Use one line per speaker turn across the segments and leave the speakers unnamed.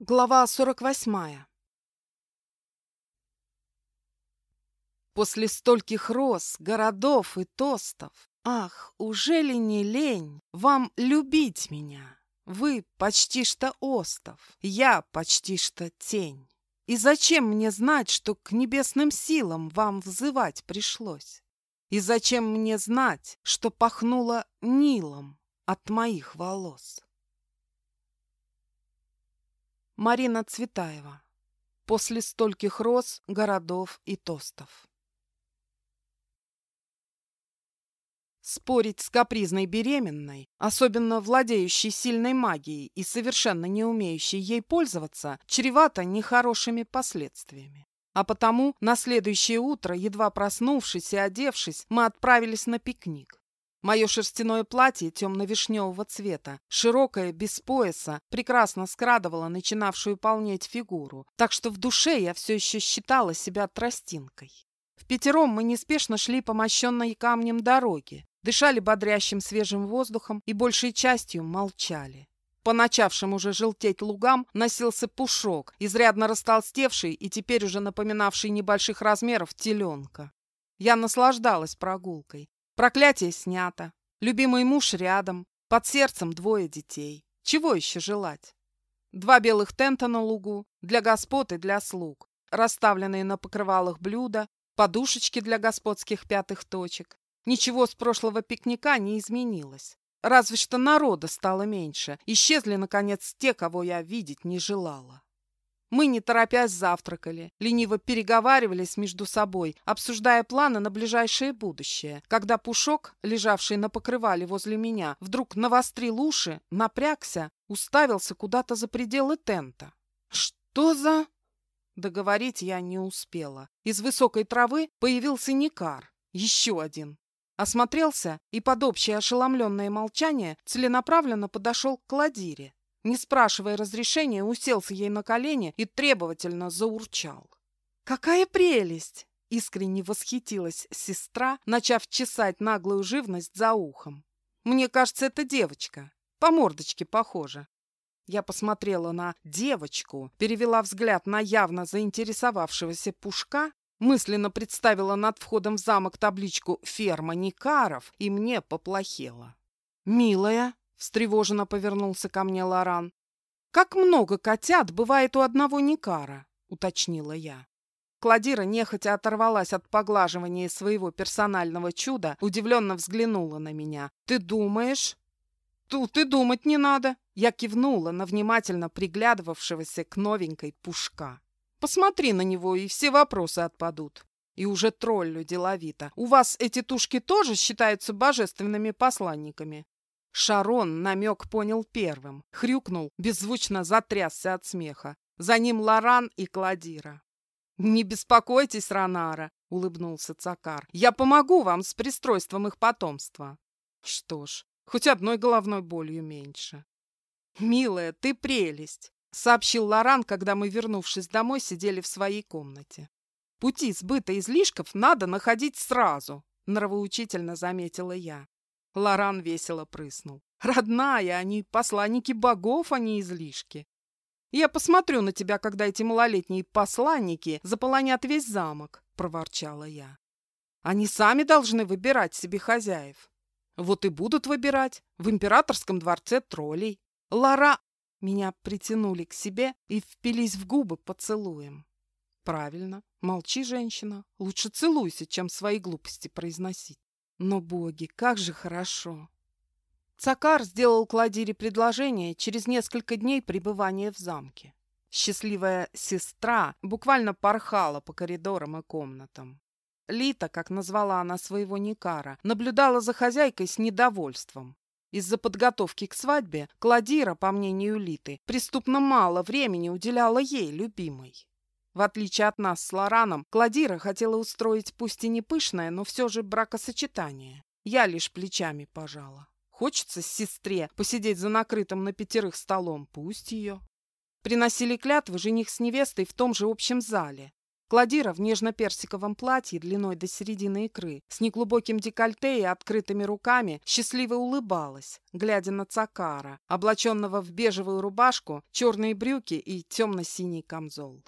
Глава 48 После стольких роз, городов и тостов, Ах, уже ли не лень вам любить меня? Вы почти что остов, я почти что тень. И зачем мне знать, что к небесным силам вам взывать пришлось? И зачем мне знать, что пахнуло Нилом от моих волос? Марина Цветаева. После стольких роз, городов и тостов. Спорить с капризной беременной, особенно владеющей сильной магией и совершенно не умеющей ей пользоваться, чревато нехорошими последствиями. А потому на следующее утро, едва проснувшись и одевшись, мы отправились на пикник. Мое шерстяное платье темно-вишневого цвета, широкое, без пояса, прекрасно скрадывало начинавшую полнеть фигуру, так что в душе я все еще считала себя тростинкой. В пятером мы неспешно шли по мощенной камнем дороге, дышали бодрящим свежим воздухом и большей частью молчали. По начавшим уже желтеть лугам носился пушок, изрядно растолстевший и теперь уже напоминавший небольших размеров теленка. Я наслаждалась прогулкой, Проклятие снято. Любимый муж рядом. Под сердцем двое детей. Чего еще желать? Два белых тента на лугу. Для господ и для слуг. Расставленные на покрывалах блюда. Подушечки для господских пятых точек. Ничего с прошлого пикника не изменилось. Разве что народа стало меньше. Исчезли, наконец, те, кого я видеть не желала. Мы, не торопясь, завтракали, лениво переговаривались между собой, обсуждая планы на ближайшее будущее. Когда Пушок, лежавший на покрывале возле меня, вдруг навострил уши, напрягся, уставился куда-то за пределы тента. «Что за...» Договорить я не успела. Из высокой травы появился Никар, еще один. Осмотрелся и под общее ошеломленное молчание целенаправленно подошел к Кладире. Не спрашивая разрешения, уселся ей на колени и требовательно заурчал. «Какая прелесть!» — искренне восхитилась сестра, начав чесать наглую живность за ухом. «Мне кажется, это девочка. По мордочке похожа». Я посмотрела на девочку, перевела взгляд на явно заинтересовавшегося пушка, мысленно представила над входом в замок табличку «Ферма Никаров» и мне поплохело. «Милая, Встревоженно повернулся ко мне Лоран. «Как много котят бывает у одного Никара?» — уточнила я. Кладира нехотя оторвалась от поглаживания своего персонального чуда, удивленно взглянула на меня. «Ты думаешь?» «Тут и думать не надо!» Я кивнула на внимательно приглядывавшегося к новенькой пушка. «Посмотри на него, и все вопросы отпадут». И уже троллю деловито. «У вас эти тушки тоже считаются божественными посланниками?» Шарон намек понял первым. Хрюкнул, беззвучно затрясся от смеха. За ним Лоран и Кладира. «Не беспокойтесь, Ронара», — улыбнулся Цакар. «Я помогу вам с пристройством их потомства». «Что ж, хоть одной головной болью меньше». «Милая, ты прелесть», — сообщил Лоран, когда мы, вернувшись домой, сидели в своей комнате. «Пути сбыта излишков надо находить сразу», — нравоучительно заметила я. Лоран весело прыснул. «Родная, они посланники богов, а не излишки. Я посмотрю на тебя, когда эти малолетние посланники заполонят весь замок», — проворчала я. «Они сами должны выбирать себе хозяев. Вот и будут выбирать в императорском дворце троллей. Лора...» Меня притянули к себе и впились в губы поцелуем. «Правильно. Молчи, женщина. Лучше целуйся, чем свои глупости произносить». Но, боги, как же хорошо! Цакар сделал Кладире предложение через несколько дней пребывания в замке. Счастливая сестра буквально порхала по коридорам и комнатам. Лита, как назвала она своего Никара, наблюдала за хозяйкой с недовольством. Из-за подготовки к свадьбе Кладира, по мнению Литы, преступно мало времени уделяла ей, любимой. В отличие от нас с Лораном, Кладира хотела устроить пусть и не пышное, но все же бракосочетание. Я лишь плечами пожала. Хочется сестре посидеть за накрытым на пятерых столом, пусть ее. Приносили клятвы жених с невестой в том же общем зале. Кладира в нежно-персиковом платье длиной до середины икры, с неглубоким декольте и открытыми руками, счастливо улыбалась, глядя на Цакара, облаченного в бежевую рубашку, черные брюки и темно-синий камзол.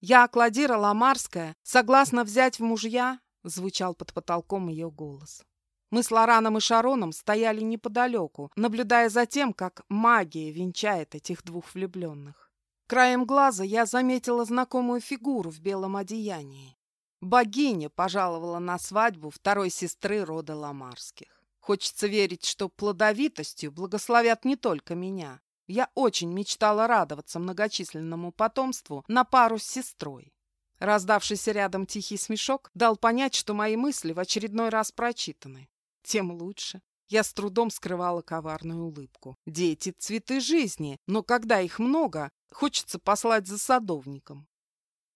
«Я, Кладира Ламарская, согласна взять в мужья», — звучал под потолком ее голос. Мы с Лораном и Шароном стояли неподалеку, наблюдая за тем, как магия венчает этих двух влюбленных. Краем глаза я заметила знакомую фигуру в белом одеянии. Богиня пожаловала на свадьбу второй сестры рода Ламарских. Хочется верить, что плодовитостью благословят не только меня. Я очень мечтала радоваться многочисленному потомству на пару с сестрой. Раздавшийся рядом тихий смешок дал понять, что мои мысли в очередной раз прочитаны. Тем лучше. Я с трудом скрывала коварную улыбку. Дети — цветы жизни, но когда их много, хочется послать за садовником.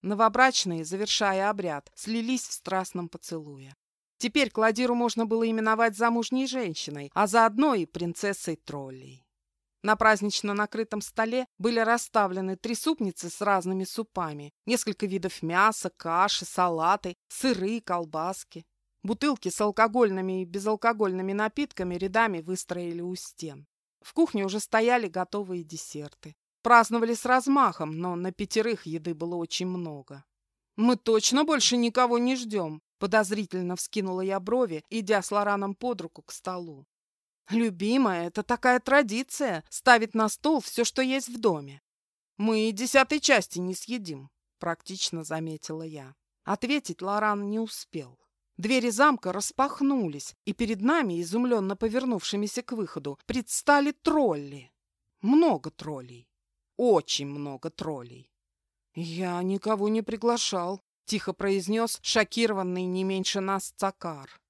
Новобрачные, завершая обряд, слились в страстном поцелуе. Теперь Кладиру можно было именовать замужней женщиной, а заодно и принцессой троллей. На празднично накрытом столе были расставлены три супницы с разными супами, несколько видов мяса, каши, салаты, сыры, колбаски. Бутылки с алкогольными и безалкогольными напитками рядами выстроили у стен. В кухне уже стояли готовые десерты. Праздновали с размахом, но на пятерых еды было очень много. «Мы точно больше никого не ждем?» Подозрительно вскинула я брови, идя с Лораном под руку к столу. «Любимая, это такая традиция — ставить на стол все, что есть в доме. Мы и десятой части не съедим», — практично заметила я. Ответить Лоран не успел. Двери замка распахнулись, и перед нами, изумленно повернувшимися к выходу, предстали тролли. Много троллей. Очень много троллей. «Я никого не приглашал», — тихо произнес шокированный не меньше нас Цакар.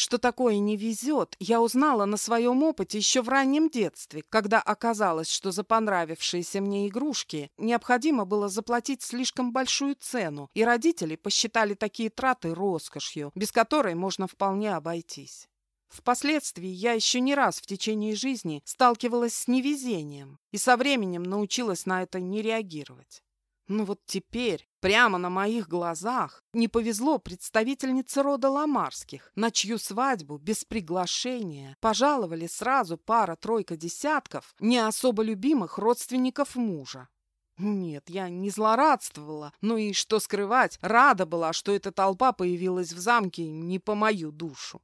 Что такое не везет, я узнала на своем опыте еще в раннем детстве, когда оказалось, что за понравившиеся мне игрушки необходимо было заплатить слишком большую цену, и родители посчитали такие траты роскошью, без которой можно вполне обойтись. Впоследствии я еще не раз в течение жизни сталкивалась с невезением и со временем научилась на это не реагировать. Но вот теперь, прямо на моих глазах, не повезло представительнице рода Ламарских, на чью свадьбу без приглашения пожаловали сразу пара-тройка десятков не особо любимых родственников мужа. Нет, я не злорадствовала, но и, что скрывать, рада была, что эта толпа появилась в замке не по мою душу.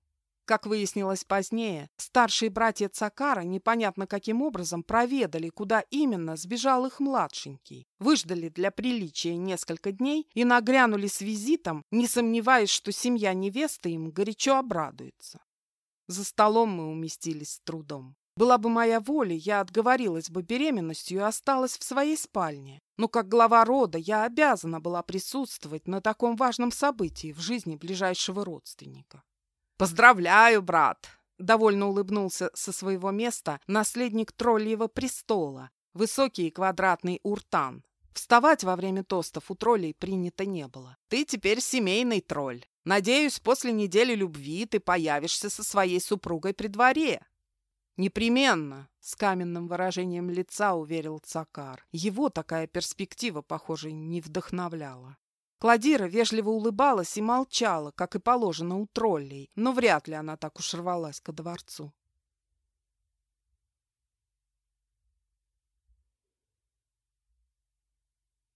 Как выяснилось позднее, старшие братья Цакара непонятно каким образом проведали, куда именно сбежал их младшенький. Выждали для приличия несколько дней и нагрянули с визитом, не сомневаясь, что семья невесты им горячо обрадуется. За столом мы уместились с трудом. Была бы моя воля, я отговорилась бы беременностью и осталась в своей спальне. Но как глава рода я обязана была присутствовать на таком важном событии в жизни ближайшего родственника. «Поздравляю, брат!» — довольно улыбнулся со своего места наследник тролльего престола, высокий и квадратный уртан. Вставать во время тостов у троллей принято не было. «Ты теперь семейный тролль. Надеюсь, после недели любви ты появишься со своей супругой при дворе». «Непременно», — с каменным выражением лица уверил Цакар. Его такая перспектива, похоже, не вдохновляла. Кладира вежливо улыбалась и молчала, как и положено у троллей, но вряд ли она так уж рвалась ко дворцу.